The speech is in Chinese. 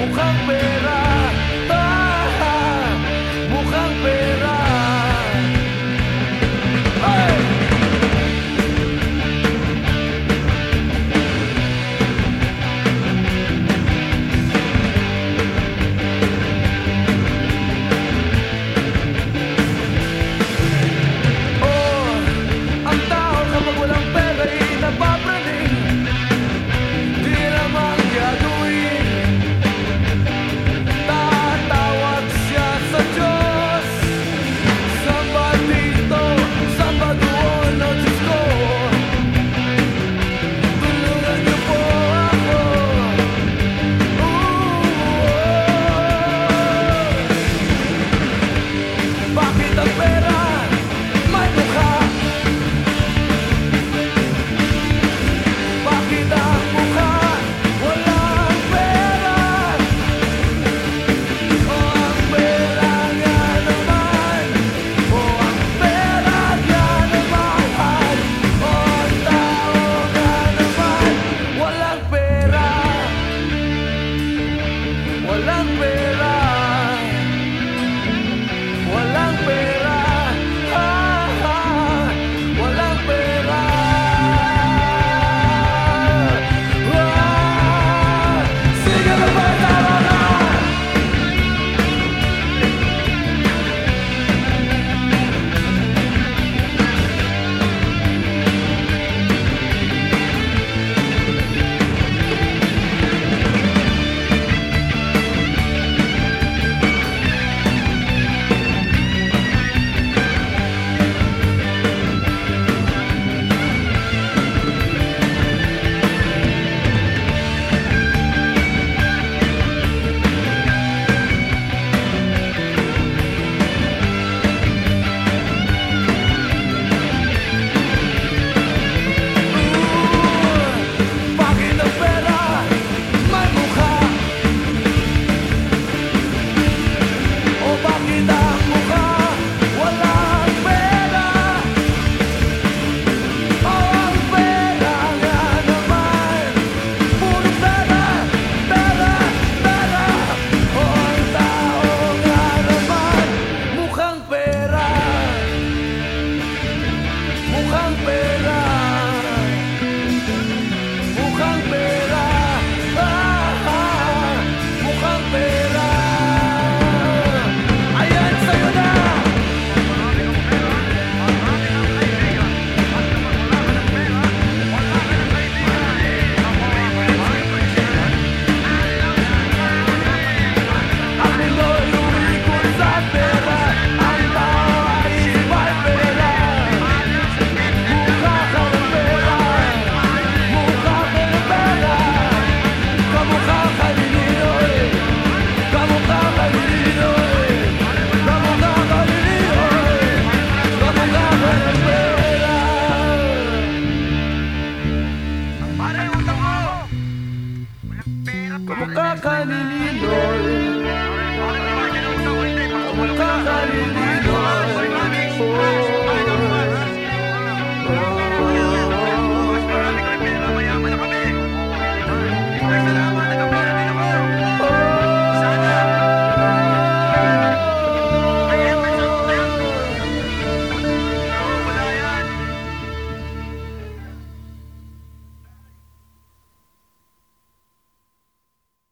武汉，武汉，